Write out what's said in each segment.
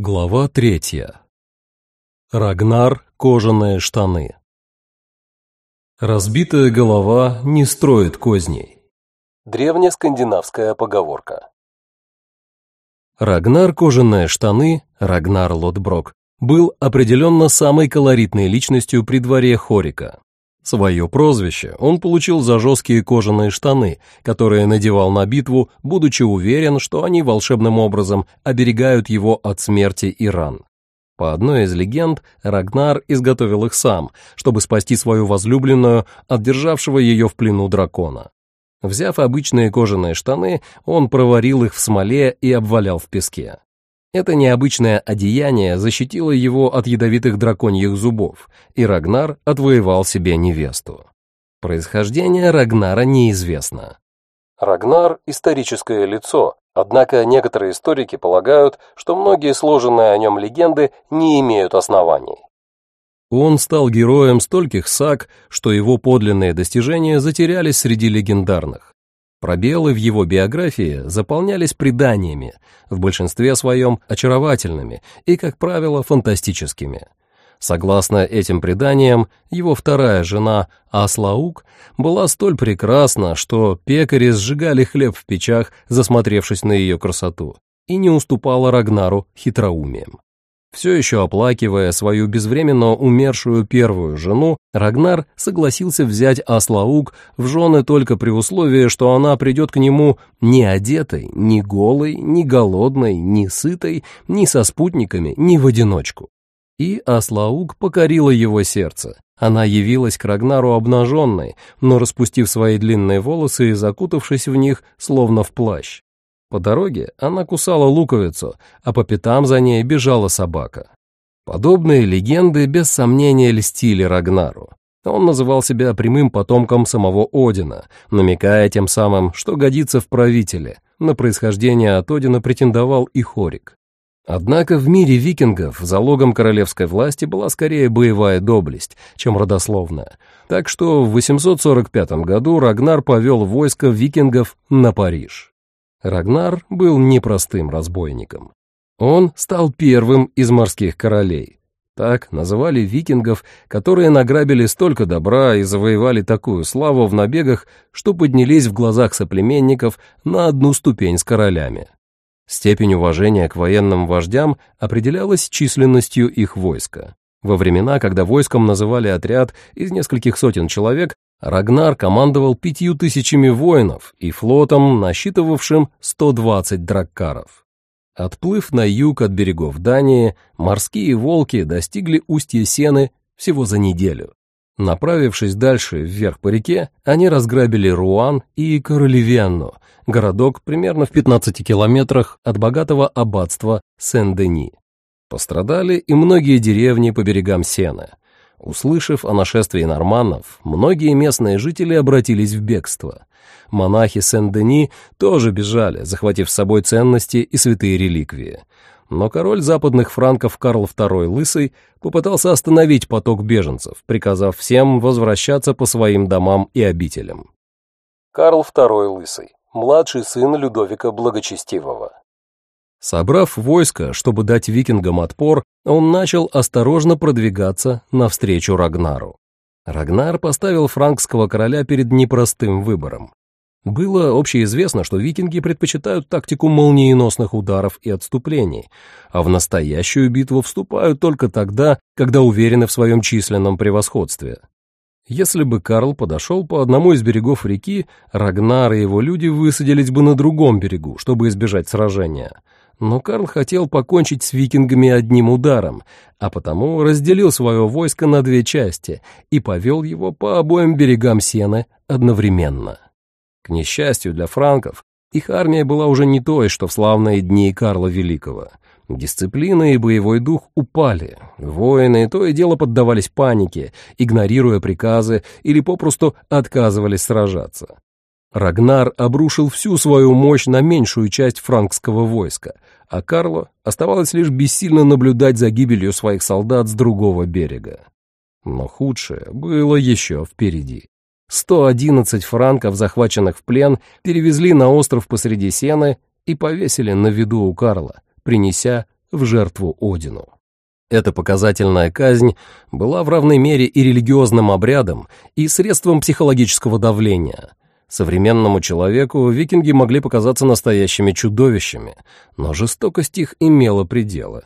Глава третья. Рагнар кожаные штаны. Разбитая голова не строит козней. Древняя скандинавская поговорка. Рагнар кожаные штаны, Рагнар Лотброк, был определенно самой колоритной личностью при дворе Хорика. Свое прозвище он получил за жесткие кожаные штаны, которые надевал на битву, будучи уверен, что они волшебным образом оберегают его от смерти и ран. По одной из легенд, Рагнар изготовил их сам, чтобы спасти свою возлюбленную от державшего ее в плену дракона. Взяв обычные кожаные штаны, он проварил их в смоле и обвалял в песке. Это необычное одеяние защитило его от ядовитых драконьих зубов, и Рагнар отвоевал себе невесту. Происхождение Рагнара неизвестно. Рагнар – историческое лицо, однако некоторые историки полагают, что многие сложенные о нем легенды не имеют оснований. Он стал героем стольких саг, что его подлинные достижения затерялись среди легендарных. Пробелы в его биографии заполнялись преданиями, в большинстве своем очаровательными и, как правило, фантастическими. Согласно этим преданиям, его вторая жена Аслаук была столь прекрасна, что пекари сжигали хлеб в печах, засмотревшись на ее красоту, и не уступала Рагнару хитроумием. Все еще оплакивая свою безвременно умершую первую жену, Рагнар согласился взять Аслаук в жены только при условии, что она придет к нему не одетой, не голой, не голодной, не сытой, ни со спутниками, ни в одиночку. И Аслаук покорила его сердце. Она явилась к Рагнару обнаженной, но распустив свои длинные волосы и закутавшись в них, словно в плащ. По дороге она кусала луковицу, а по пятам за ней бежала собака. Подобные легенды без сомнения льстили Рагнару. Он называл себя прямым потомком самого Одина, намекая тем самым, что годится в правителе. На происхождение от Одина претендовал и Хорик. Однако в мире викингов залогом королевской власти была скорее боевая доблесть, чем родословная. Так что в 845 году Рагнар повел войско викингов на Париж. Рагнар был непростым разбойником. Он стал первым из морских королей. Так называли викингов, которые награбили столько добра и завоевали такую славу в набегах, что поднялись в глазах соплеменников на одну ступень с королями. Степень уважения к военным вождям определялась численностью их войска. Во времена, когда войском называли отряд из нескольких сотен человек, Рагнар командовал пятью тысячами воинов и флотом, насчитывавшим 120 драккаров. Отплыв на юг от берегов Дании, морские волки достигли устья Сены всего за неделю. Направившись дальше вверх по реке, они разграбили Руан и Королевенну, городок примерно в 15 километрах от богатого аббатства Сен-Дени. Пострадали и многие деревни по берегам Сены – Услышав о нашествии норманнов, многие местные жители обратились в бегство. Монахи Сен-Дени тоже бежали, захватив с собой ценности и святые реликвии. Но король западных франков Карл II Лысый попытался остановить поток беженцев, приказав всем возвращаться по своим домам и обителям. Карл II Лысый, младший сын Людовика Благочестивого. Собрав войско, чтобы дать викингам отпор, он начал осторожно продвигаться навстречу Рагнару. Рагнар поставил франкского короля перед непростым выбором. Было общеизвестно, что викинги предпочитают тактику молниеносных ударов и отступлений, а в настоящую битву вступают только тогда, когда уверены в своем численном превосходстве. Если бы Карл подошел по одному из берегов реки, Рагнар и его люди высадились бы на другом берегу, чтобы избежать сражения — но Карл хотел покончить с викингами одним ударом, а потому разделил свое войско на две части и повел его по обоим берегам Сены одновременно. К несчастью для франков, их армия была уже не той, что в славные дни Карла Великого. Дисциплина и боевой дух упали. Воины то и дело поддавались панике, игнорируя приказы или попросту отказывались сражаться. Рагнар обрушил всю свою мощь на меньшую часть франкского войска, а Карло оставалось лишь бессильно наблюдать за гибелью своих солдат с другого берега. Но худшее было еще впереди. 111 франков, захваченных в плен, перевезли на остров посреди Сены и повесили на виду у Карла, принеся в жертву Одину. Эта показательная казнь была в равной мере и религиозным обрядом, и средством психологического давления. Современному человеку викинги могли показаться настоящими чудовищами, но жестокость их имела пределы.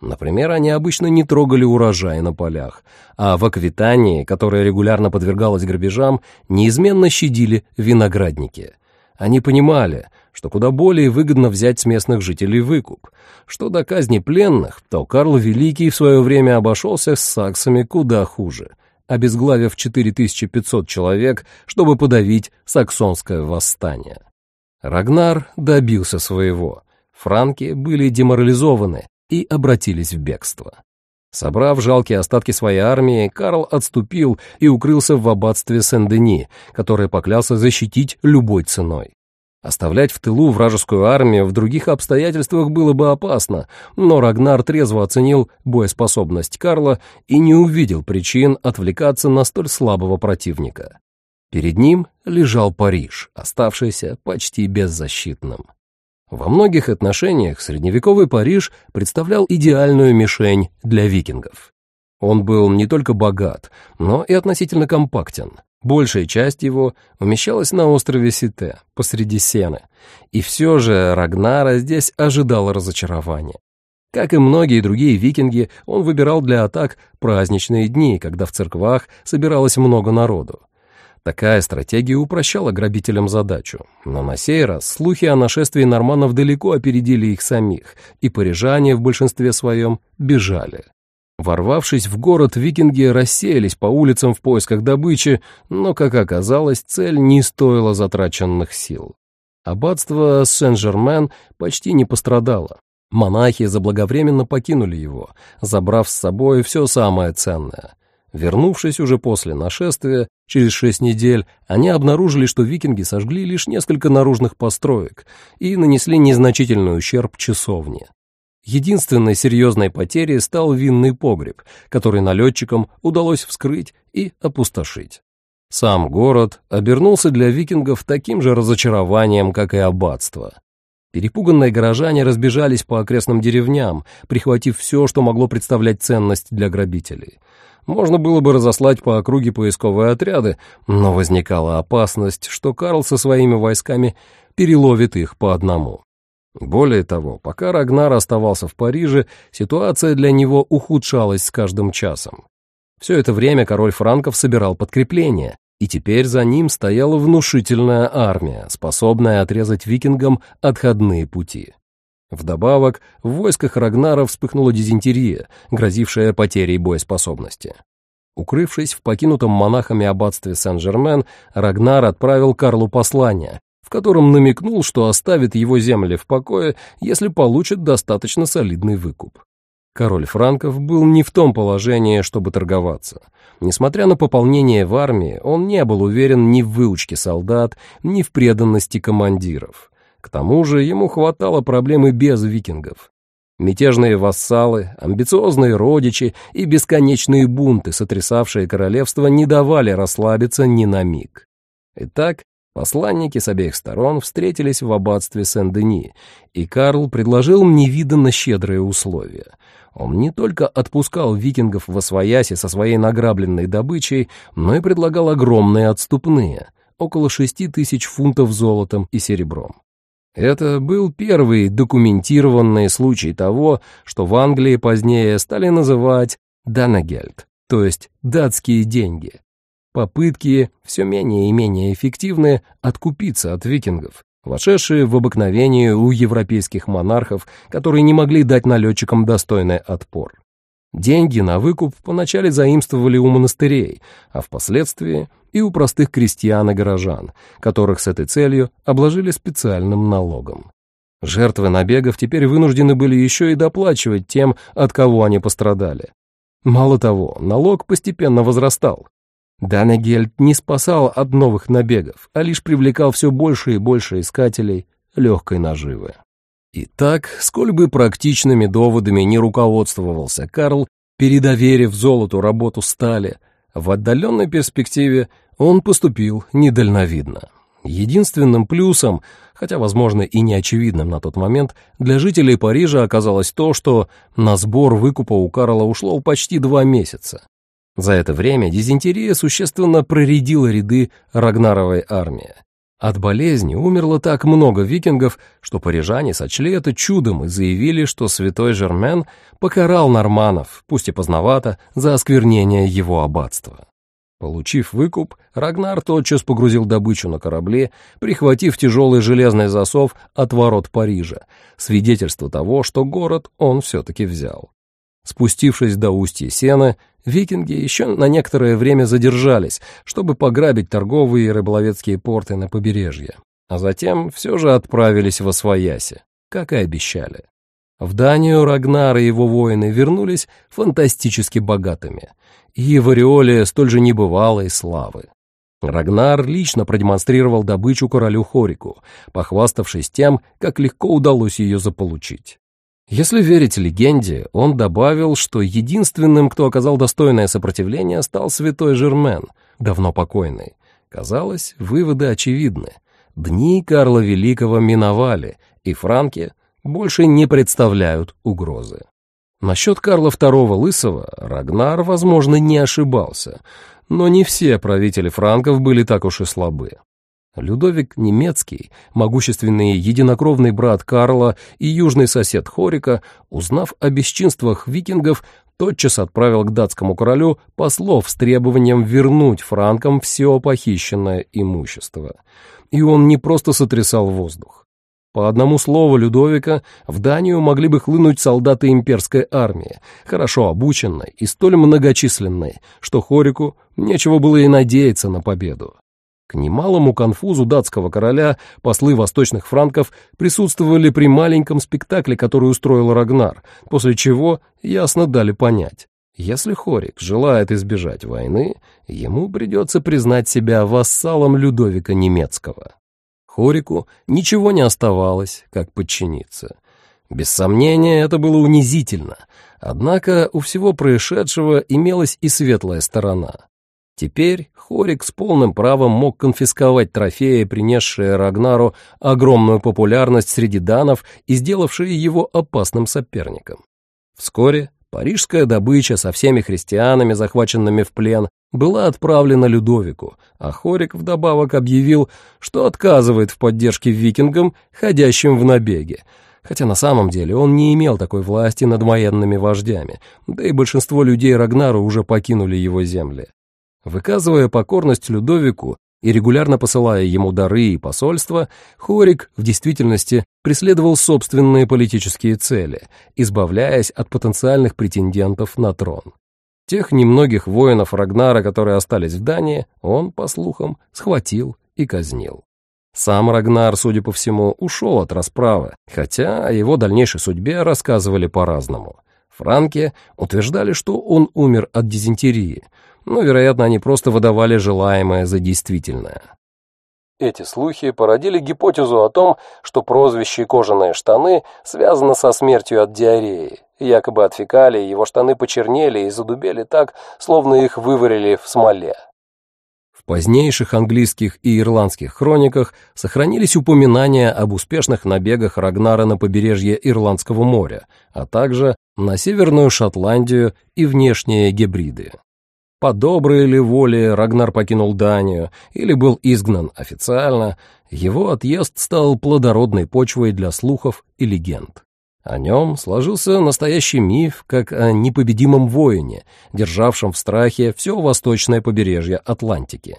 Например, они обычно не трогали урожай на полях, а в Аквитании, которая регулярно подвергалась грабежам, неизменно щадили виноградники. Они понимали, что куда более выгодно взять с местных жителей выкуп. Что до казни пленных, то Карл Великий в свое время обошелся с саксами куда хуже, обезглавив 4500 человек, чтобы подавить саксонское восстание. Рагнар добился своего. Франки были деморализованы и обратились в бегство. Собрав жалкие остатки своей армии, Карл отступил и укрылся в аббатстве Сен-Дени, которое поклялся защитить любой ценой. Оставлять в тылу вражескую армию в других обстоятельствах было бы опасно, но Рагнар трезво оценил боеспособность Карла и не увидел причин отвлекаться на столь слабого противника. Перед ним лежал Париж, оставшийся почти беззащитным. Во многих отношениях средневековый Париж представлял идеальную мишень для викингов. Он был не только богат, но и относительно компактен. Большая часть его умещалась на острове Сите, посреди Сены, и все же Рагнара здесь ожидало разочарования. Как и многие другие викинги, он выбирал для атак праздничные дни, когда в церквах собиралось много народу. Такая стратегия упрощала грабителям задачу, но на сей раз слухи о нашествии норманнов далеко опередили их самих, и парижане в большинстве своем бежали. Ворвавшись в город, викинги рассеялись по улицам в поисках добычи, но, как оказалось, цель не стоила затраченных сил. Аббатство Сен-Жермен почти не пострадало. Монахи заблаговременно покинули его, забрав с собой все самое ценное. Вернувшись уже после нашествия, через шесть недель, они обнаружили, что викинги сожгли лишь несколько наружных построек и нанесли незначительный ущерб часовне. Единственной серьезной потерей стал винный погреб, который налетчикам удалось вскрыть и опустошить. Сам город обернулся для викингов таким же разочарованием, как и аббатство. Перепуганные горожане разбежались по окрестным деревням, прихватив все, что могло представлять ценность для грабителей. Можно было бы разослать по округе поисковые отряды, но возникала опасность, что Карл со своими войсками переловит их по одному. Более того, пока Рагнар оставался в Париже, ситуация для него ухудшалась с каждым часом. Все это время король франков собирал подкрепление, и теперь за ним стояла внушительная армия, способная отрезать викингам отходные пути. Вдобавок, в войсках Рагнара вспыхнула дизентерия, грозившая потерей боеспособности. Укрывшись в покинутом монахами аббатстве Сен-Жермен, Рагнар отправил Карлу послание, в котором намекнул, что оставит его земли в покое, если получит достаточно солидный выкуп. Король франков был не в том положении, чтобы торговаться. Несмотря на пополнение в армии, он не был уверен ни в выучке солдат, ни в преданности командиров. К тому же ему хватало проблемы без викингов. Мятежные вассалы, амбициозные родичи и бесконечные бунты, сотрясавшие королевство, не давали расслабиться ни на миг. Итак, Посланники с обеих сторон встретились в аббатстве Сен-Дени, и Карл предложил невиданно щедрые условия. Он не только отпускал викингов в Освояси со своей награбленной добычей, но и предлагал огромные отступные, около шести тысяч фунтов золотом и серебром. Это был первый документированный случай того, что в Англии позднее стали называть «данагельд», то есть «датские деньги». Попытки, все менее и менее эффективные, откупиться от викингов, вошедшие в обыкновение у европейских монархов, которые не могли дать налетчикам достойный отпор. Деньги на выкуп поначалу заимствовали у монастырей, а впоследствии и у простых крестьян и горожан, которых с этой целью обложили специальным налогом. Жертвы набегов теперь вынуждены были еще и доплачивать тем, от кого они пострадали. Мало того, налог постепенно возрастал. Данегельд не спасал от новых набегов, а лишь привлекал все больше и больше искателей легкой наживы. Итак, сколь бы практичными доводами не руководствовался Карл, передоверив золоту работу стали, в отдаленной перспективе он поступил недальновидно. Единственным плюсом, хотя, возможно, и неочевидным на тот момент, для жителей Парижа оказалось то, что на сбор выкупа у Карла ушло почти два месяца. За это время дизентерия существенно проредила ряды Рагнаровой армии. От болезни умерло так много викингов, что парижане сочли это чудом и заявили, что святой Жермен покарал норманов, пусть и поздновато, за осквернение его аббатства. Получив выкуп, Рагнар тотчас погрузил добычу на корабле, прихватив тяжелый железный засов от ворот Парижа, свидетельство того, что город он все-таки взял. Спустившись до устья Сены, викинги еще на некоторое время задержались, чтобы пограбить торговые и рыболовецкие порты на побережье, а затем все же отправились во Освояси, как и обещали. В Данию Рагнар и его воины вернулись фантастически богатыми, и в ореоле столь же небывалой славы. Рагнар лично продемонстрировал добычу королю Хорику, похваставшись тем, как легко удалось ее заполучить. Если верить легенде, он добавил, что единственным, кто оказал достойное сопротивление, стал святой Жермен, давно покойный. Казалось, выводы очевидны. Дни Карла Великого миновали, и франки больше не представляют угрозы. Насчет Карла II Лысого Рагнар, возможно, не ошибался, но не все правители франков были так уж и слабы. Людовик Немецкий, могущественный единокровный брат Карла и южный сосед Хорика, узнав о бесчинствах викингов, тотчас отправил к датскому королю послов с требованием вернуть франкам все похищенное имущество. И он не просто сотрясал воздух. По одному слову Людовика в Данию могли бы хлынуть солдаты имперской армии, хорошо обученной и столь многочисленной, что Хорику нечего было и надеяться на победу. К немалому конфузу датского короля послы восточных франков присутствовали при маленьком спектакле, который устроил Рагнар, после чего ясно дали понять. Если Хорик желает избежать войны, ему придется признать себя вассалом Людовика Немецкого. Хорику ничего не оставалось, как подчиниться. Без сомнения, это было унизительно, однако у всего происшедшего имелась и светлая сторона. Теперь Хорик с полным правом мог конфисковать трофеи, принесшие Рагнару огромную популярность среди данов и сделавшие его опасным соперником. Вскоре парижская добыча со всеми христианами, захваченными в плен, была отправлена Людовику, а Хорик вдобавок объявил, что отказывает в поддержке викингам, ходящим в набеге, хотя на самом деле он не имел такой власти над военными вождями, да и большинство людей Рагнара уже покинули его земли. Выказывая покорность Людовику и регулярно посылая ему дары и посольства, Хорик в действительности преследовал собственные политические цели, избавляясь от потенциальных претендентов на трон. Тех немногих воинов Рагнара, которые остались в Дании, он, по слухам, схватил и казнил. Сам Рагнар, судя по всему, ушел от расправы, хотя о его дальнейшей судьбе рассказывали по-разному. Франки утверждали, что он умер от дизентерии, но, вероятно, они просто выдавали желаемое за действительное. Эти слухи породили гипотезу о том, что прозвище «кожаные штаны» связано со смертью от диареи. Якобы от фекалий его штаны почернели и задубели так, словно их выварили в смоле. В позднейших английских и ирландских хрониках сохранились упоминания об успешных набегах Рагнара на побережье Ирландского моря, а также на Северную Шотландию и внешние Гебриды. По доброй ли воле Рагнар покинул Данию или был изгнан официально, его отъезд стал плодородной почвой для слухов и легенд. О нем сложился настоящий миф, как о непобедимом воине, державшем в страхе все восточное побережье Атлантики,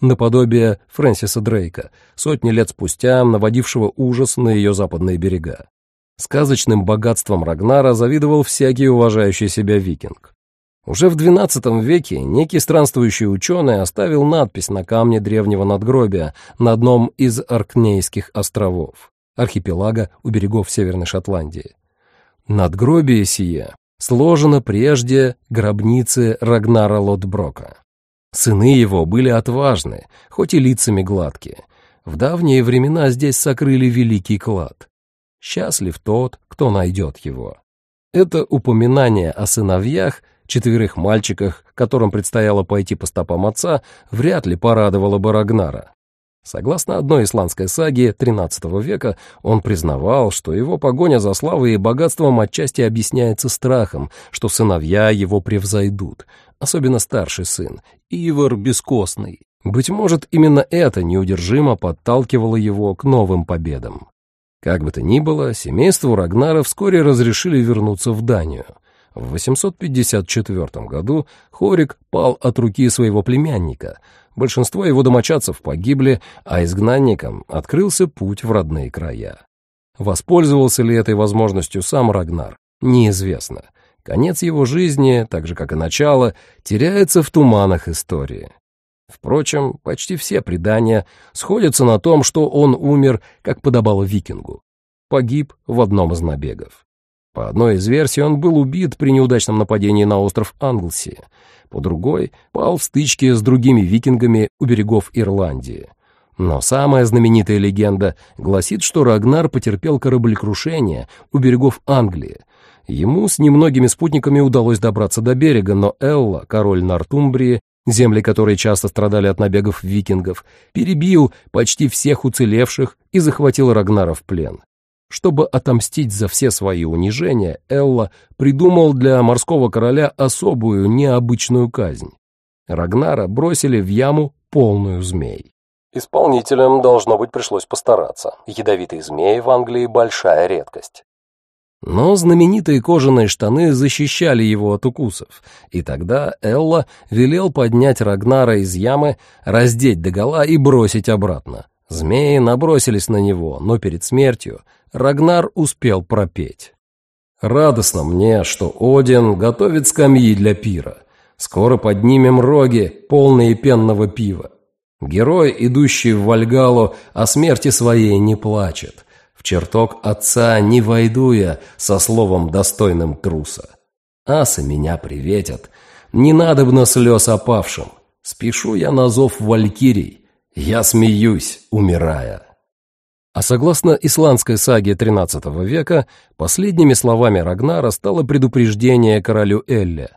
наподобие Фрэнсиса Дрейка, сотни лет спустя наводившего ужас на ее западные берега. Сказочным богатством Рагнара завидовал всякий уважающий себя викинг. Уже в XII веке некий странствующий ученый оставил надпись на камне древнего надгробия на одном из Аркнейских островов, архипелага у берегов Северной Шотландии. Надгробие сие сложено прежде гробницы Рагнара Лотброка. Сыны его были отважны, хоть и лицами гладкие. В давние времена здесь сокрыли великий клад. Счастлив тот, кто найдет его. Это упоминание о сыновьях четверых мальчиках, которым предстояло пойти по стопам отца, вряд ли порадовало бы Рагнара. Согласно одной исландской саге XIII века, он признавал, что его погоня за славой и богатством отчасти объясняется страхом, что сыновья его превзойдут, особенно старший сын, Ивар Бескостный. Быть может, именно это неудержимо подталкивало его к новым победам. Как бы то ни было, семейству Рагнара вскоре разрешили вернуться в Данию. В 854 году Хорик пал от руки своего племянника — Большинство его домочадцев погибли, а изгнанникам открылся путь в родные края. Воспользовался ли этой возможностью сам Рагнар, неизвестно. Конец его жизни, так же как и начало, теряется в туманах истории. Впрочем, почти все предания сходятся на том, что он умер, как подобало викингу. Погиб в одном из набегов. По одной из версий, он был убит при неудачном нападении на остров Англси, по другой пал в стычке с другими викингами у берегов Ирландии. Но самая знаменитая легенда гласит, что Рагнар потерпел кораблекрушение у берегов Англии. Ему с немногими спутниками удалось добраться до берега, но Элла, король Нортумбрии, земли которой часто страдали от набегов викингов, перебил почти всех уцелевших и захватил Рагнара в плен. Чтобы отомстить за все свои унижения, Элла придумал для морского короля особую необычную казнь. Рагнара бросили в яму полную змей. Исполнителям, должно быть, пришлось постараться. Ядовитые змеи в Англии – большая редкость. Но знаменитые кожаные штаны защищали его от укусов, и тогда Элла велел поднять Рагнара из ямы, раздеть догола и бросить обратно. Змеи набросились на него, но перед смертью Рагнар успел пропеть. «Радостно мне, что Один готовит скамьи для пира. Скоро поднимем роги, полные пенного пива. Герой, идущий в Вальгалу, о смерти своей не плачет. В чертог отца не войду я со словом достойным труса. Асы меня приветят, не надобно слез опавшим. Спешу я на зов валькирий, я смеюсь, умирая». А согласно исландской саге XIII века, последними словами Рагнара стало предупреждение королю Элле.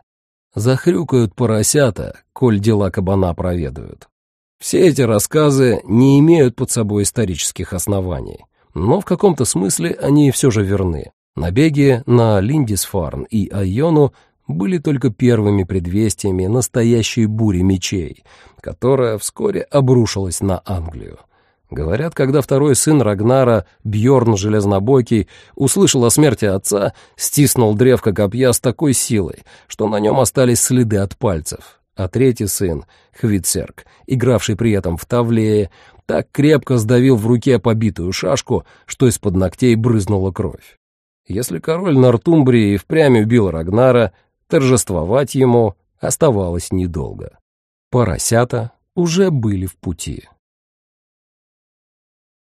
«Захрюкают поросята, коль дела кабана проведают». Все эти рассказы не имеют под собой исторических оснований, но в каком-то смысле они все же верны. Набеги на Линдисфарн и Айону были только первыми предвестиями настоящей бури мечей, которая вскоре обрушилась на Англию. Говорят, когда второй сын Рагнара, Бьорн Железнобокий, услышал о смерти отца, стиснул древко копья с такой силой, что на нем остались следы от пальцев. А третий сын, Хвитсерк, игравший при этом в Тавлее, так крепко сдавил в руке побитую шашку, что из-под ногтей брызнула кровь. Если король Нортумбрии впрямь убил Рагнара, торжествовать ему оставалось недолго. Поросята уже были в пути.